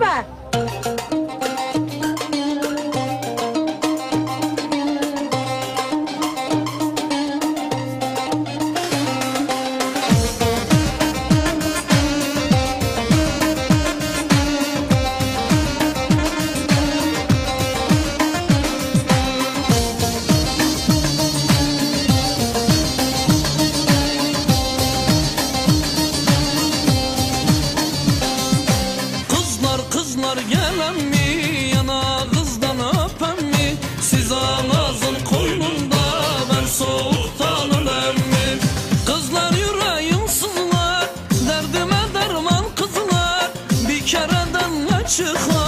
Bağırma. 这花